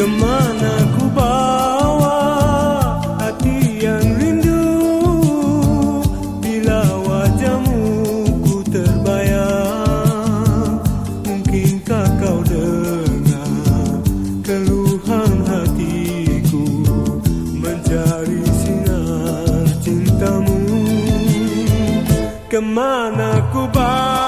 kemana ku bawa hati yang rindu? Bila wajahmu ku terbayang mungkinkah kau dengar keluhan hatiku mencari sinar cintamu? Kemana ku bawa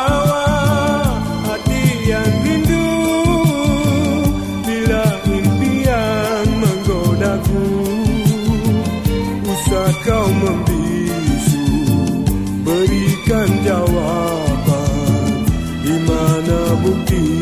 Berikan jawaban. Di mana bukti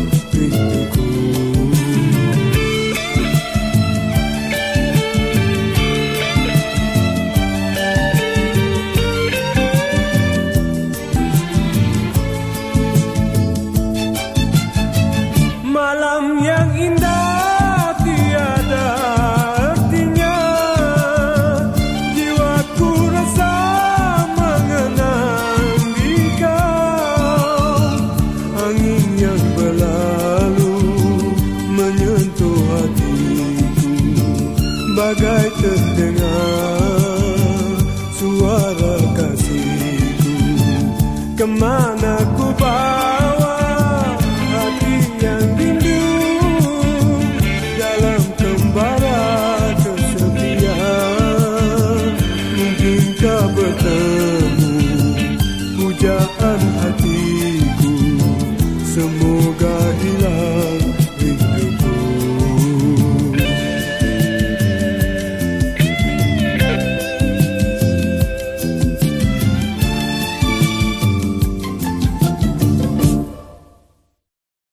Bagai terdengar suara kasihku. Kemana ku bawa hati yang rindu Dalam kembara kesepian Mungkinkah bertemu pujaan